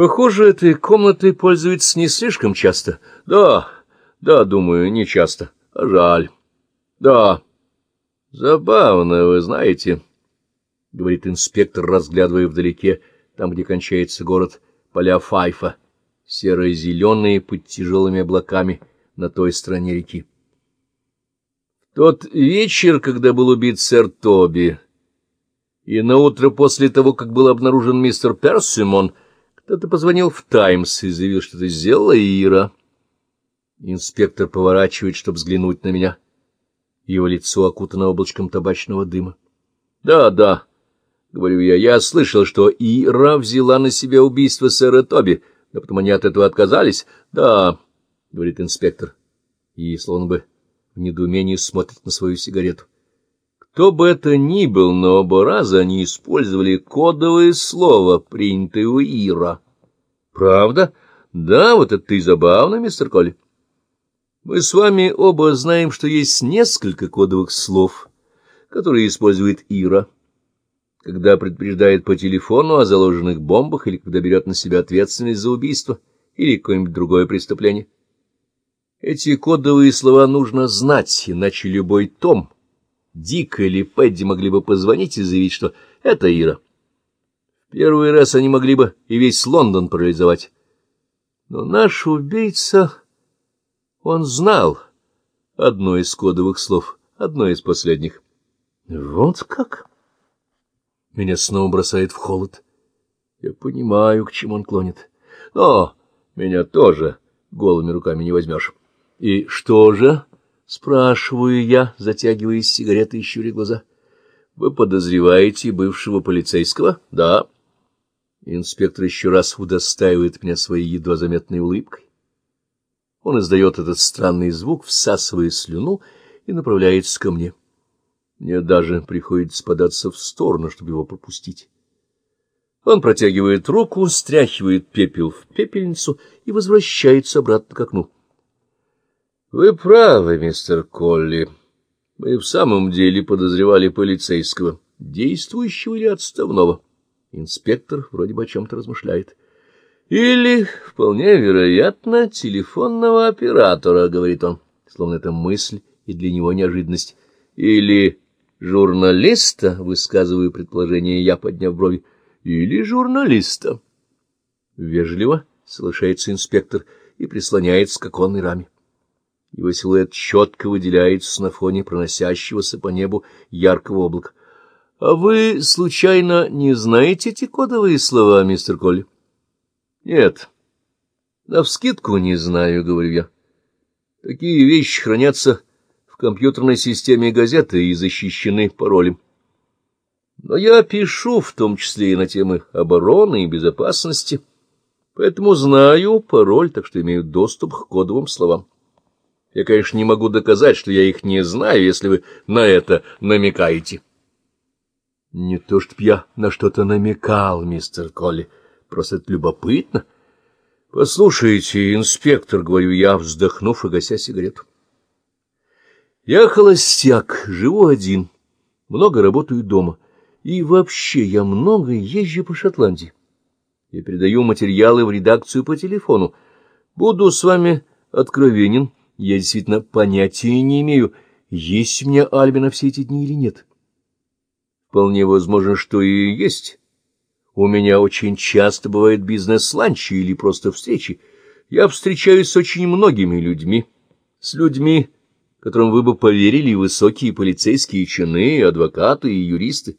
Похоже, этой комнатой пользуются не слишком часто. Да, да, думаю, не часто. А жаль. Да. Забавно, вы знаете, — говорит инспектор, разглядывая вдалеке, там, где кончается город, поля Файфа, серо-зеленые под тяжелыми облаками на той стороне реки. Тот вечер, когда был убит сэр Тоби, и на утро после того, как был обнаружен мистер Персимон, — кто-то позвонил в «Таймс» и заявил, что это сделала Ира. Инспектор поворачивает, чтобы взглянуть на меня. Его лицо окутано облачком табачного дыма. — Да, да, — говорю я, — я слышал, что Ира взяла на себя убийство сэра Тоби, но потом они от этого отказались. — Да, — говорит инспектор, и словно бы в недоумении смотрит на свою сигарету. Кто бы это ни был, но оба раза они использовали кодовое слово, принятое у Ира. Правда? Да, вот это и забавно, мистер Колли. Мы с вами оба знаем, что есть несколько кодовых слов, которые использует Ира, когда предупреждает по телефону о заложенных бомбах или когда берет на себя ответственность за убийство или какое-нибудь другое преступление. Эти кодовые слова нужно знать, иначе любой том — Дик или Пэдди могли бы позвонить и заявить, что это Ира. Первый раз они могли бы и весь Лондон парализовать. Но наш убийца, он знал одно из кодовых слов, одно из последних. Вот как? Меня снова бросает в холод. Я понимаю, к чему он клонит. Но меня тоже голыми руками не возьмешь. И что же... Спрашиваю я, затягивая сигареты и щуря глаза. — Вы подозреваете бывшего полицейского? — Да. Инспектор еще раз удостаивает меня своей едва заметной улыбкой. Он издает этот странный звук, всасывая слюну, и направляется ко мне. Мне даже приходится податься в сторону, чтобы его пропустить. Он протягивает руку, стряхивает пепел в пепельницу и возвращается обратно к окну. — Вы правы, мистер Колли. Мы в самом деле подозревали полицейского, действующего или отставного. Инспектор вроде бы о чем-то размышляет. — Или, вполне вероятно, телефонного оператора, — говорит он, словно это мысль и для него неожиданность. — Или журналиста, — высказываю предположение я, подняв брови, — или журналиста. Вежливо соглашается инспектор и прислоняется к оконной раме. Его силуэт четко выделяется на фоне проносящегося по небу яркого облака. — А вы, случайно, не знаете эти кодовые слова, мистер Колли? — Нет. — Навскидку не знаю, — говорю я. Такие вещи хранятся в компьютерной системе газеты и защищены паролем. Но я пишу в том числе и на темы обороны и безопасности, поэтому знаю пароль, так что имею доступ к кодовым словам. Я, конечно, не могу доказать, что я их не знаю, если вы на это намекаете. — Не то чтоб я на что-то намекал, мистер Колли, просто это любопытно. — Послушайте, инспектор, — говорю я, вздохнув и гася сигарету. — Я холостяк, живу один, много работаю дома, и вообще я много езжу по Шотландии. Я передаю материалы в редакцию по телефону. Буду с вами откровенен. — я действительно понятия не имею, есть у меня Альбина все эти дни или нет. Вполне возможно, что и есть. У меня очень часто бывают бизнес-ланчи или просто встречи. Я встречаюсь с очень многими людьми, с людьми, которым вы бы поверили высокие полицейские чины, адвокаты и юристы.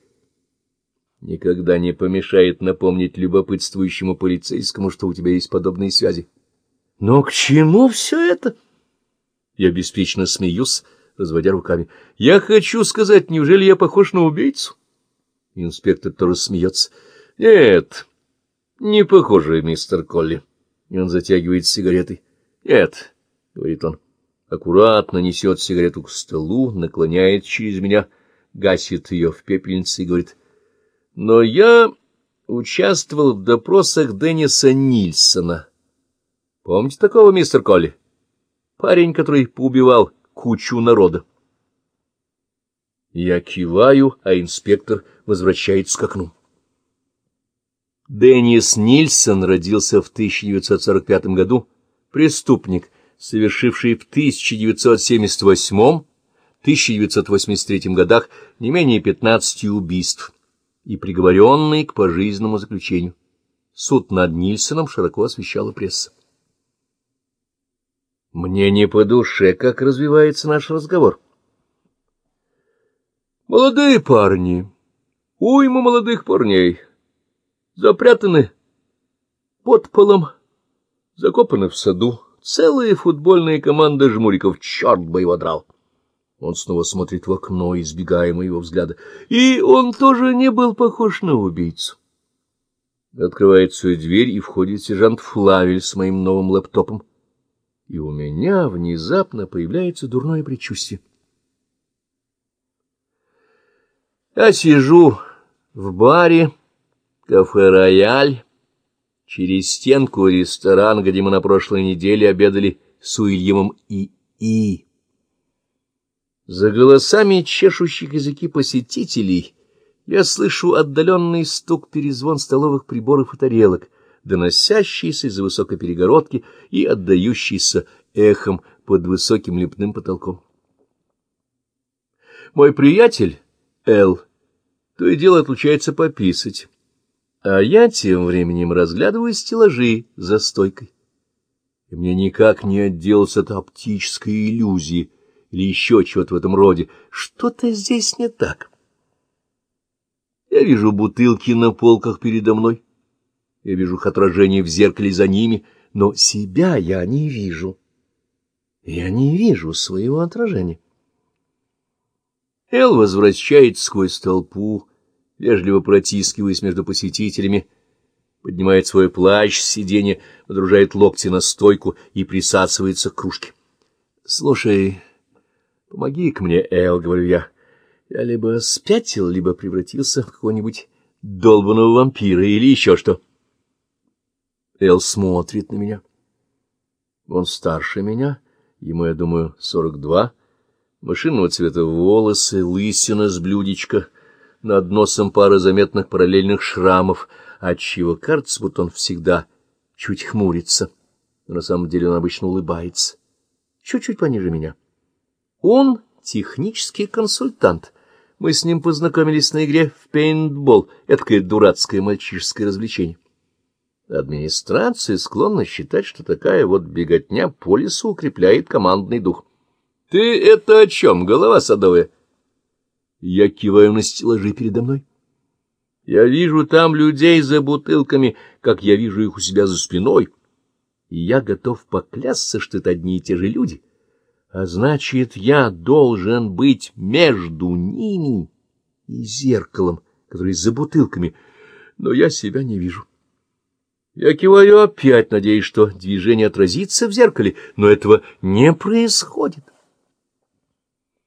Никогда не помешает напомнить любопытствующему полицейскому, что у тебя есть подобные связи. Но к чему все это? — я беспечно смеюсь, разводя руками. Я хочу сказать, неужели я похож на убийцу? Инспектор тоже смеется. Нет, не похоже, мистер Колли. И он затягивает сигаретой. Нет, говорит он. Аккуратно несет сигарету к столу, наклоняет через меня, гасит ее в пепельнице и говорит. Но я участвовал в допросах Денниса Нильсона. Помните такого, мистер Колли? Парень, который поубивал кучу народа. Я киваю, а инспектор возвращается к окну. Деннис Нильсон родился в 1945 году, преступник, совершивший в 1978-1983 годах не менее 15 убийств и приговоренный к пожизненному заключению. Суд над Нильсоном широко освещала пресса. Мне не по душе, как развивается наш разговор. Молодые парни, уйма молодых парней, запрятаны под полом, закопаны в саду, целые футбольные команды жмуриков, черт бы его драл. Он снова смотрит в окно, избегая моего взгляда. И он тоже не был похож на убийцу. Открывается дверь, и входит сержант Флавель с моим новым лэптопом. И у меня внезапно появляется дурное предчувствие. Я сижу в баре, кафе «Рояль», через стенку ресторан, где мы на прошлой неделе обедали с Уильямом и И. За голосами чешущих языки посетителей я слышу отдаленный стук перезвон столовых приборов и тарелок, доносящийся из-за высокой перегородки и отдающийся эхом под высоким лепным потолком. Мой приятель Эл то и дело отлучается пописать, а я тем временем разглядываю стеллажи за стойкой. И мне никак не отделаться от оптической иллюзии или еще чего-то в этом роде. Что-то здесь не так. Я вижу бутылки на полках передо мной. Я вижу их отражение в зеркале за ними, но себя я не вижу. Я не вижу своего отражения. Эл возвращается сквозь толпу, вежливо протискиваясь между посетителями, поднимает свой плащ с сиденья, водружает локти на стойку и присасывается к кружке. — Слушай, помоги-ка мне, Эл, — говорю я. Я либо спятил, либо превратился в какого-нибудь долбанного вампира или еще что. Эл смотрит на меня. Он старше меня, ему, я думаю, сорок два, машинного цвета волосы, лысина с блюдечка, над носом пара заметных параллельных шрамов, отчего кажется, будто он всегда чуть хмурится, но на самом деле он обычно улыбается, чуть-чуть пониже меня. Он технический консультант — мы с ним познакомились на игре в пейнтбол, этакое дурацкое мальчишеское развлечение. Администрация склонна считать, что такая вот беготня по лесу укрепляет командный дух. — Ты это о чем, голова садовая? Я киваю на стеллажи передо мной. Я вижу там людей за бутылками, как я вижу их у себя за спиной, и я готов поклясться, что это одни и те же люди — а значит, я должен быть между ними и зеркалом, который за бутылками, но я себя не вижу. Я киваю опять, надеясь, что движение отразится в зеркале, но этого не происходит.